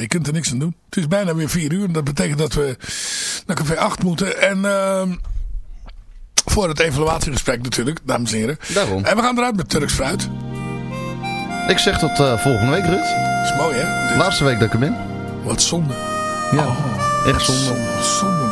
Je kunt er niks aan doen. Het is bijna weer vier uur. Dat betekent dat we naar café 8 moeten. En uh, voor het evaluatiegesprek natuurlijk, dames en heren. Daarom. En we gaan eruit met Turks fruit. Ik zeg tot uh, volgende week, Rut. Dat is mooi, hè? Dit... Laatste week dat ik er ben. Wat zonde. Ja, oh, echt zonde. Zonde, zonde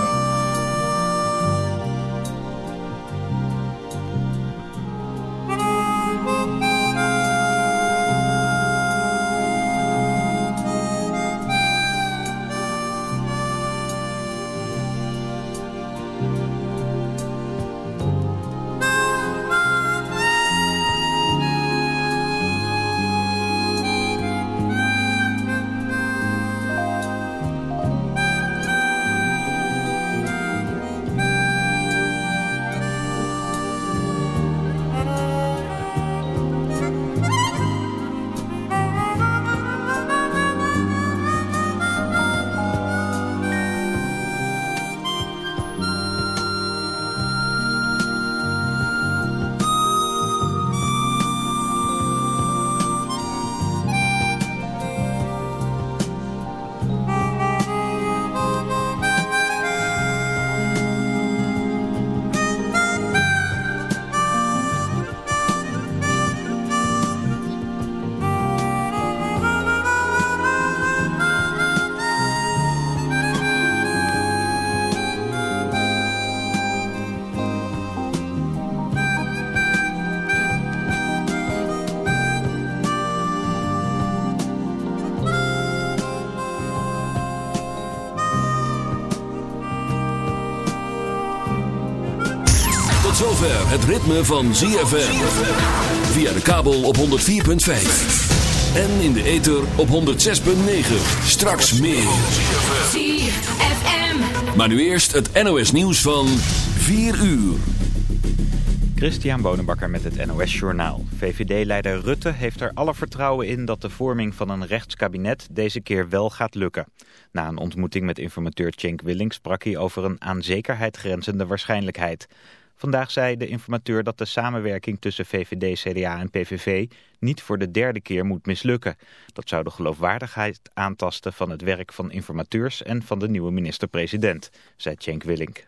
het ritme van ZFM. Via de kabel op 104.5. En in de ether op 106.9. Straks meer. ZFM. Maar nu eerst het NOS nieuws van 4 uur. Christian Bonenbakker met het NOS Journaal. VVD-leider Rutte heeft er alle vertrouwen in dat de vorming van een rechtskabinet deze keer wel gaat lukken. Na een ontmoeting met informateur Cenk Willink sprak hij over een aan zekerheid grenzende waarschijnlijkheid. Vandaag zei de informateur dat de samenwerking tussen VVD, CDA en PVV niet voor de derde keer moet mislukken. Dat zou de geloofwaardigheid aantasten van het werk van informateurs en van de nieuwe minister-president, zei Cenk Willink.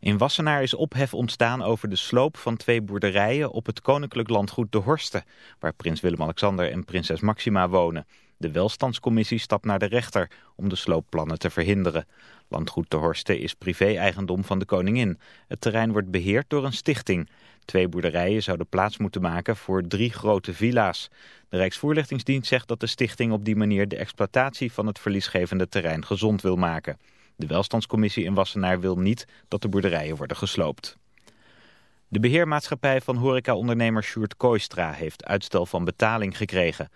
In Wassenaar is ophef ontstaan over de sloop van twee boerderijen op het koninklijk landgoed De Horsten, waar prins Willem-Alexander en prinses Maxima wonen. De welstandscommissie stapt naar de rechter om de sloopplannen te verhinderen. Landgoed De Horsten is privé-eigendom van de koningin. Het terrein wordt beheerd door een stichting. Twee boerderijen zouden plaats moeten maken voor drie grote villa's. De Rijksvoorlichtingsdienst zegt dat de stichting op die manier de exploitatie van het verliesgevende terrein gezond wil maken. De welstandscommissie in Wassenaar wil niet dat de boerderijen worden gesloopt. De beheermaatschappij van horecaondernemer Sjoerd Kooistra heeft uitstel van betaling gekregen.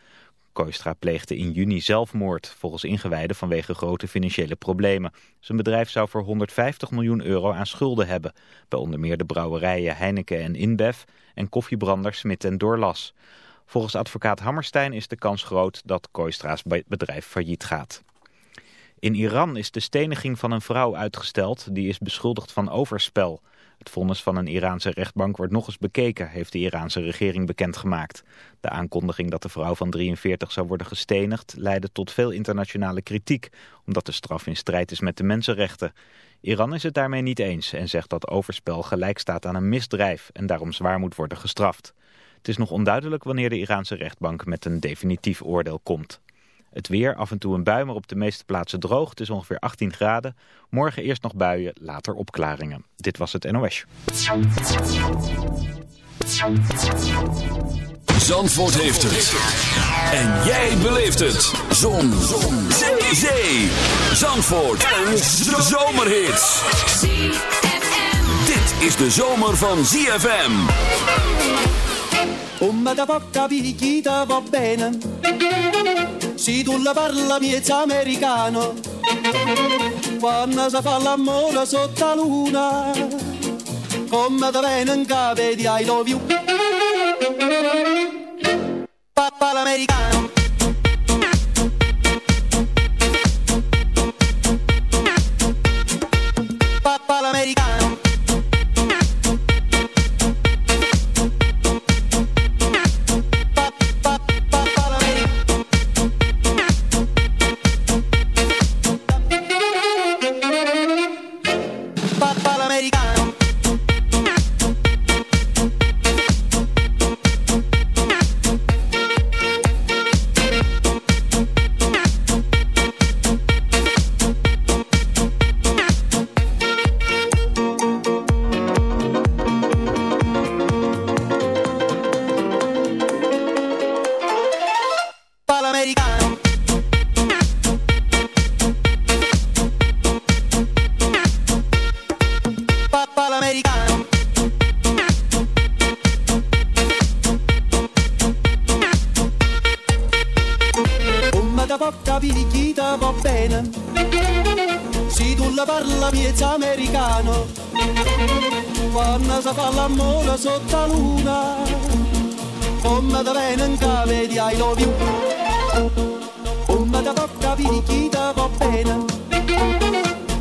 Kooistra pleegde in juni zelfmoord, volgens ingewijden vanwege grote financiële problemen. Zijn bedrijf zou voor 150 miljoen euro aan schulden hebben, bij onder meer de brouwerijen Heineken en InBev en koffiebrander Smit en Doorlas. Volgens advocaat Hammerstein is de kans groot dat Kooistra's bedrijf failliet gaat. In Iran is de steniging van een vrouw uitgesteld, die is beschuldigd van overspel. Het vonnis van een Iraanse rechtbank wordt nog eens bekeken, heeft de Iraanse regering bekendgemaakt. De aankondiging dat de vrouw van 43 zou worden gestenigd leidde tot veel internationale kritiek, omdat de straf in strijd is met de mensenrechten. Iran is het daarmee niet eens en zegt dat overspel gelijk staat aan een misdrijf en daarom zwaar moet worden gestraft. Het is nog onduidelijk wanneer de Iraanse rechtbank met een definitief oordeel komt. Het weer, af en toe een bui, maar op de meeste plaatsen droog. Het is ongeveer 18 graden. Morgen eerst nog buien, later opklaringen. Dit was het NOS. Zandvoort heeft het. En jij beleeft het. Zon. Zon. Zee. Zee. Zandvoort. Een zomerhit. Dit is de zomer van ZFM. Picchita va bene Se tu la parla miezza americano. Quando si fa l'amore sotto la luna Come da venen cave di I love you. Papà l'americano parla miezza americano, quando si fa l'amore sotto la luna, come da venga vedi ai lovi, come da tocca vedi chi ti va bene,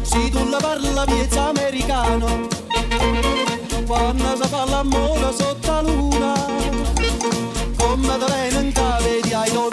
si tu la parla miezza americano, quando si fa l'amore sotto la luna, come da venga vedi ai lovi.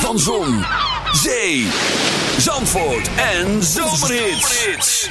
Van Zon, Zee, Zandvoort en Zomerhits.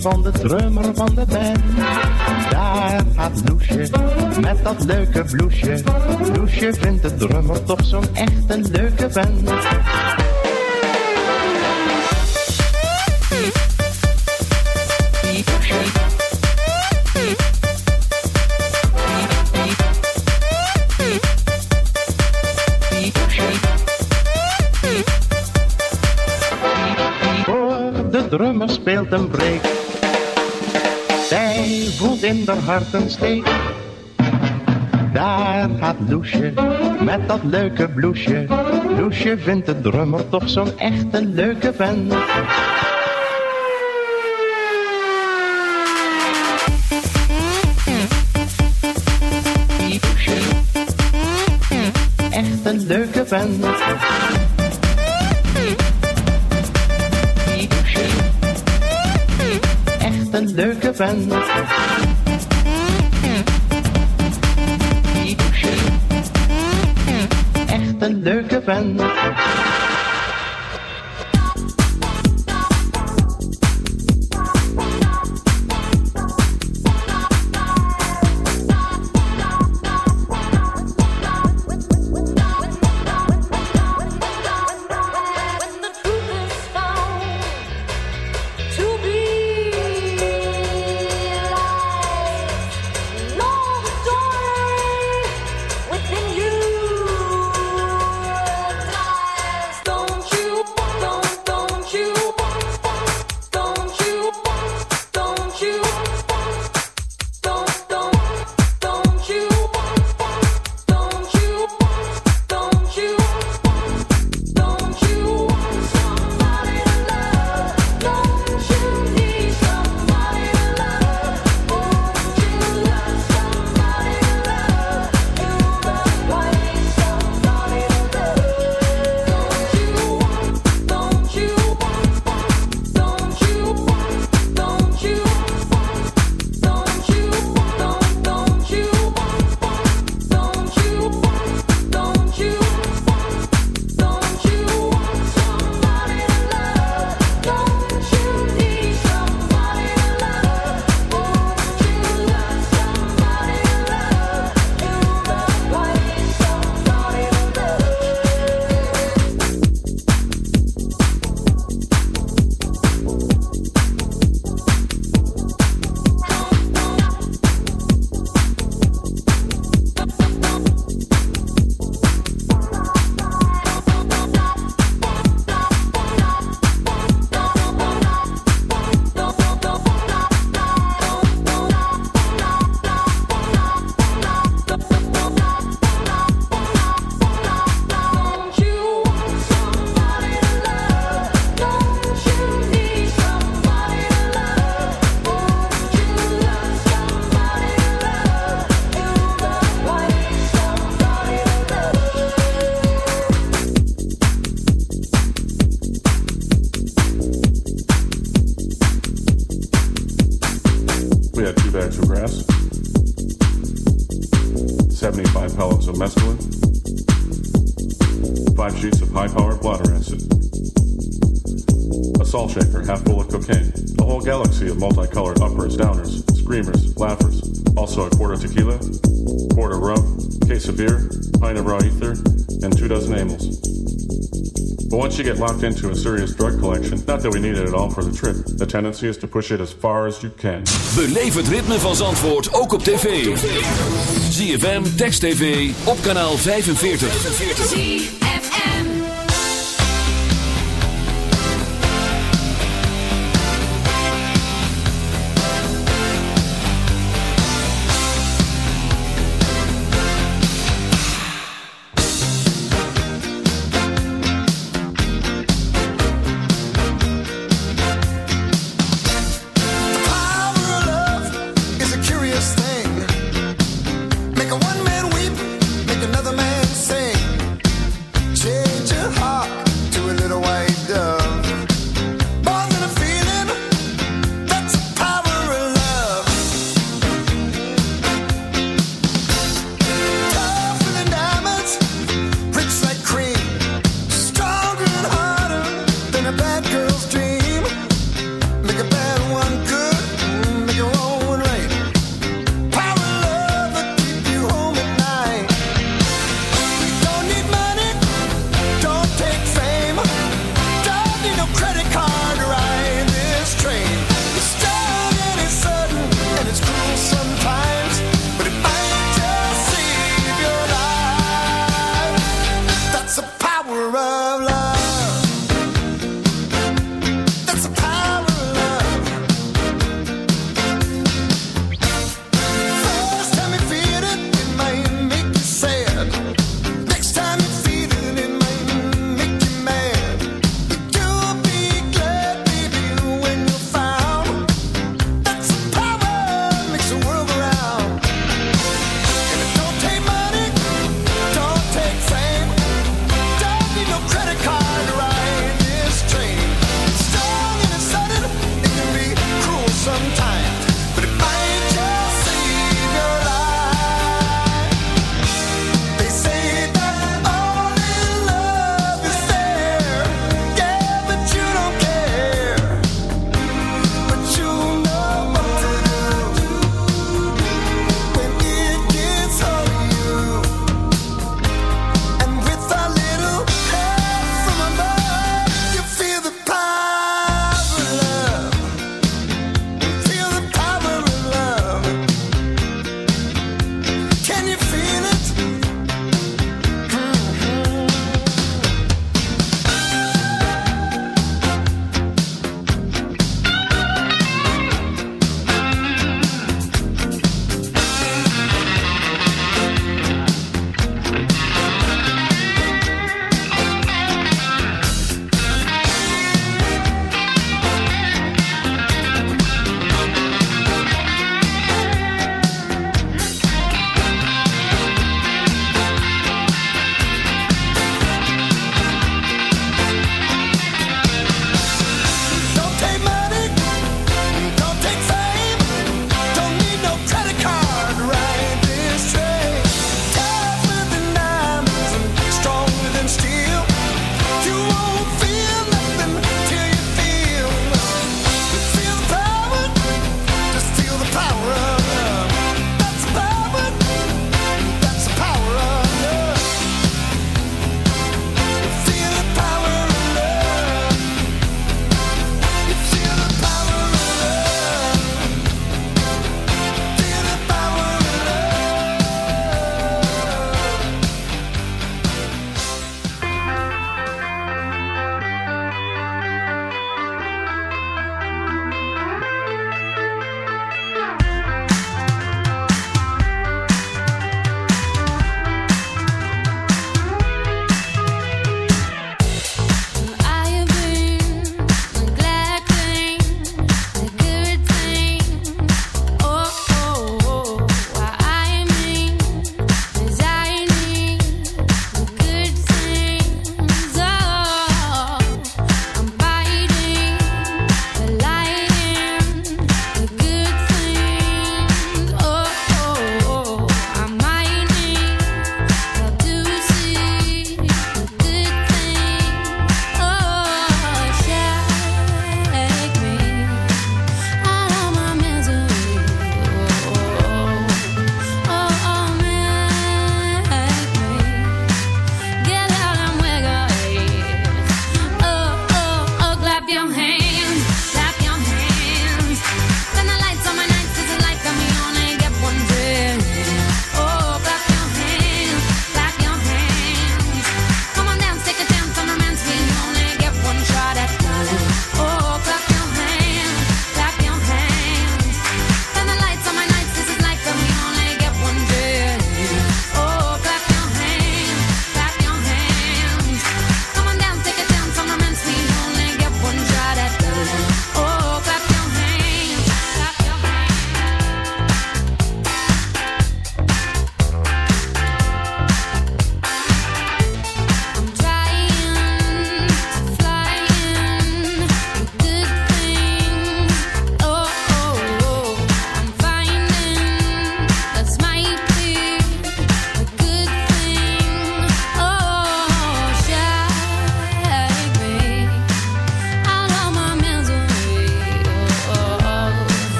Van de drummer van de band. Daar gaat Loesje met dat leuke bloesje. Loesje vindt de drummer toch zo'n echt een leuke band. Voelt in haar hart een steek. Daar gaat Loesje met dat leuke bloesje. Loesje vindt de drummer toch zo'n echt een leuke vent. Echt een leuke vent. Echt een leuke vent. Leuke vent. locked into a serious drug collection. Not that we need it at all for the trip. The tendency is to push it as far as you can. Beleef het ritme van Zandvoort ook op tv. ZFM, Text TV, op kanaal 45. 45.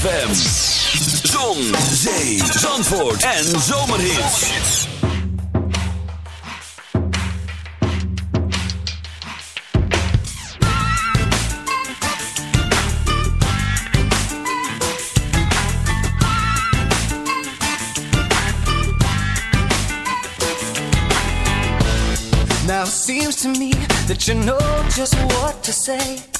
ZFM. Zon, zee, zandvoort en zomerhits. Now it seems to me that you know just what to say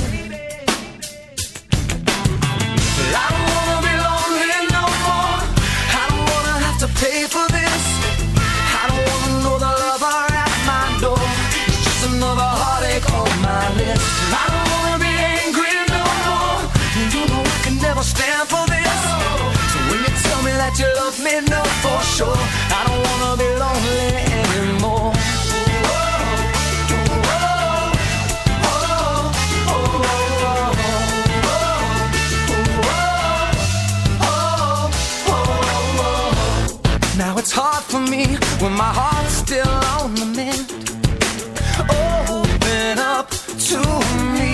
sure I don't wanna be lonely anymore. Now it's hard for me when my heart's still on the mend. Open up to me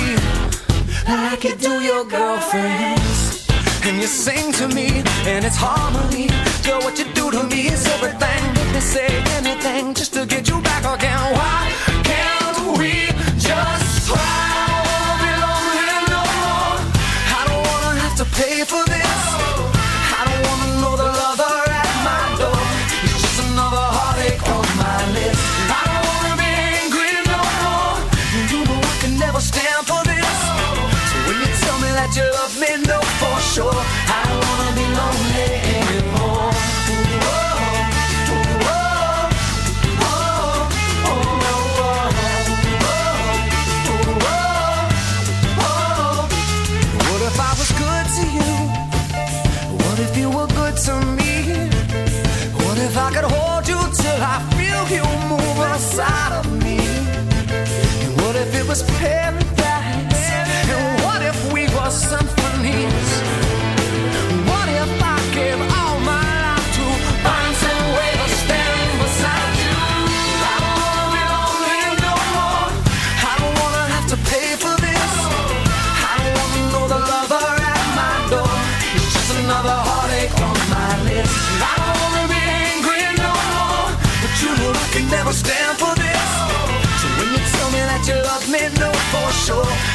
like you do your girlfriends. And you sing to me, and it's harmony. Girl, what you do? do to me is everything. They say anything just to get you back again. Why? will stand for this. So when you tell me that you love me, know for sure.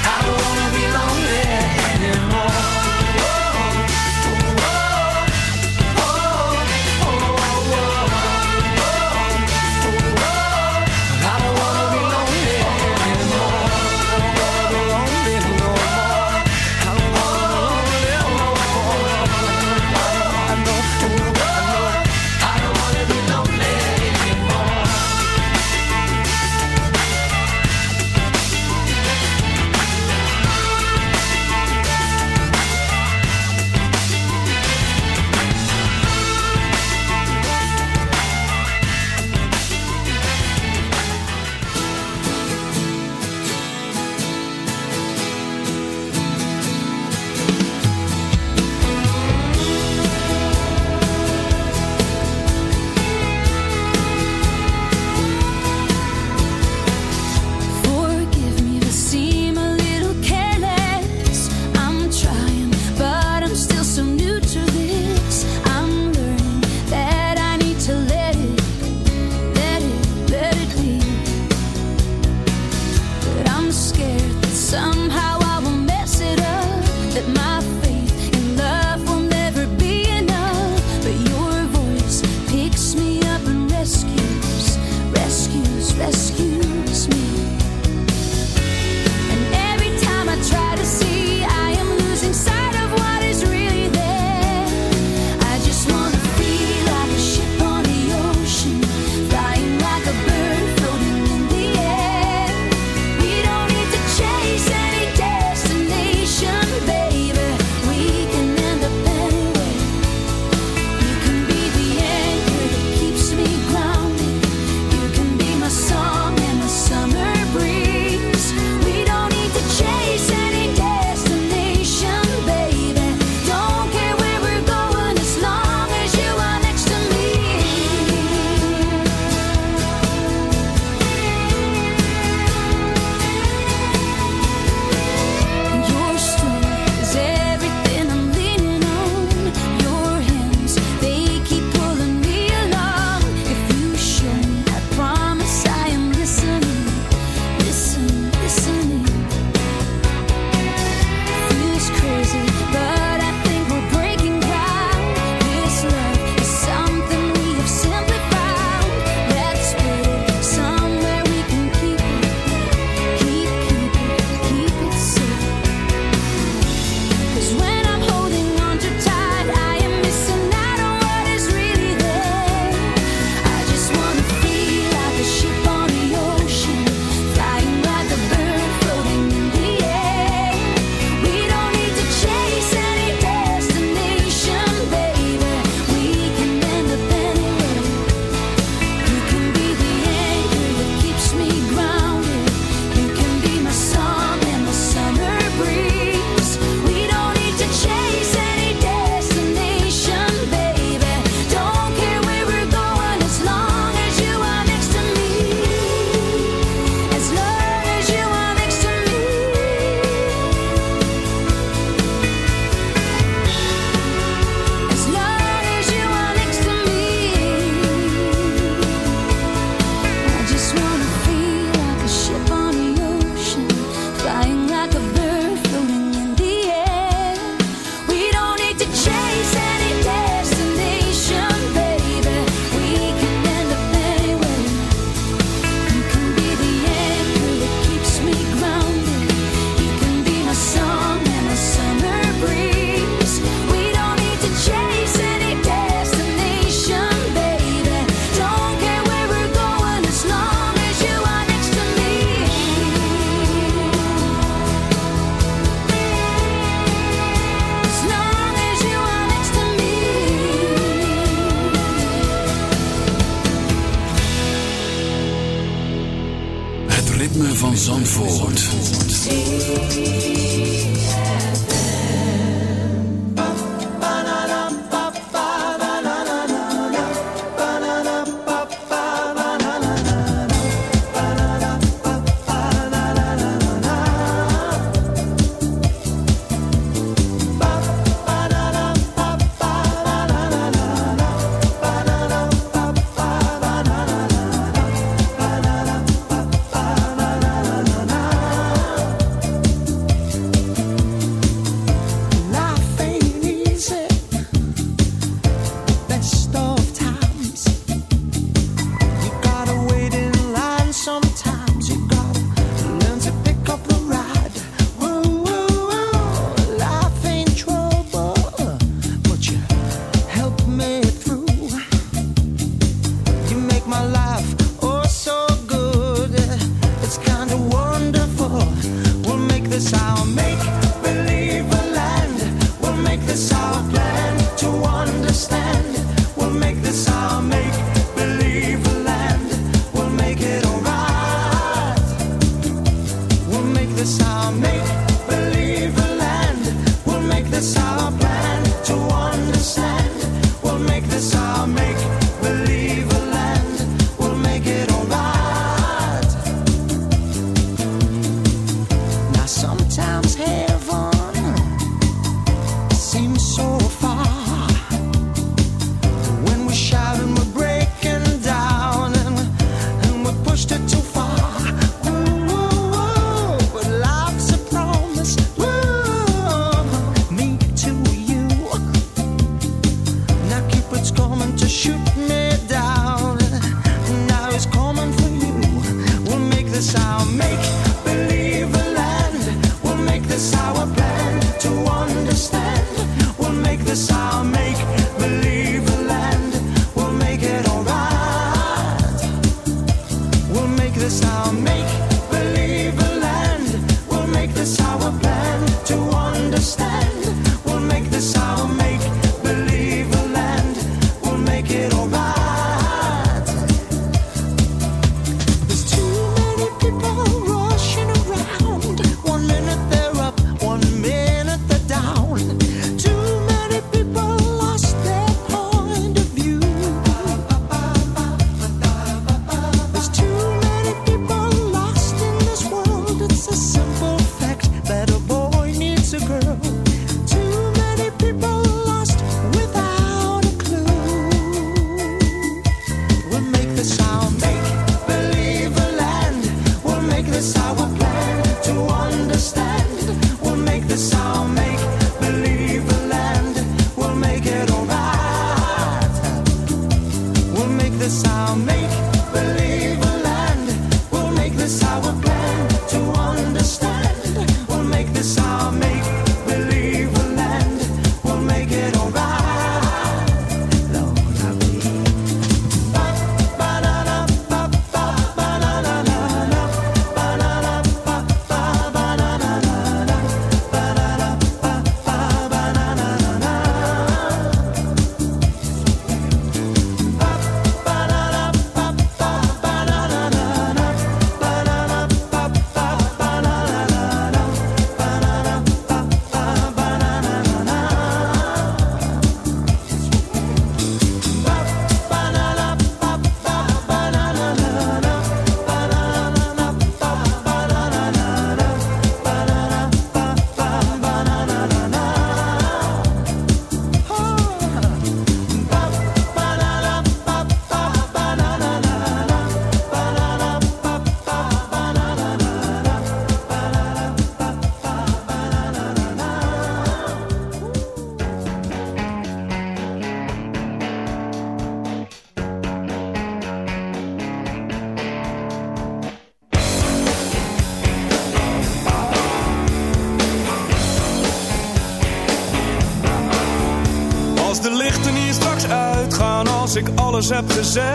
Alles heb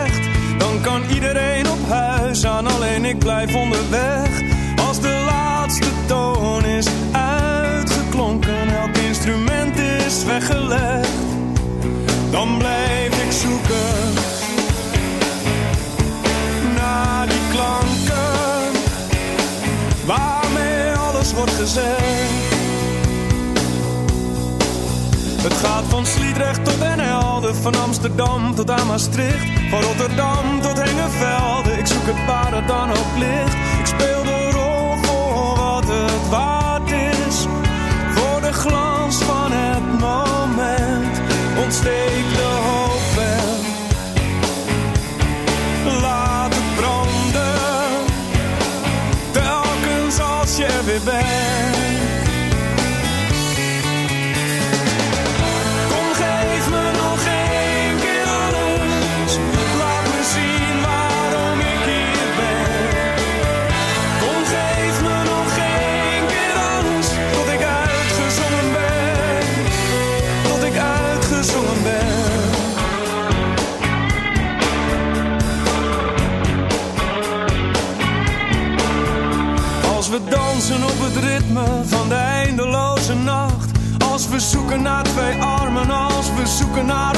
Rotterdam tot aan Maastricht. Van Rotterdam tot Hengelvelde. Ik zoek het waar dan ook ligt. zoeken naar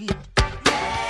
Yeah.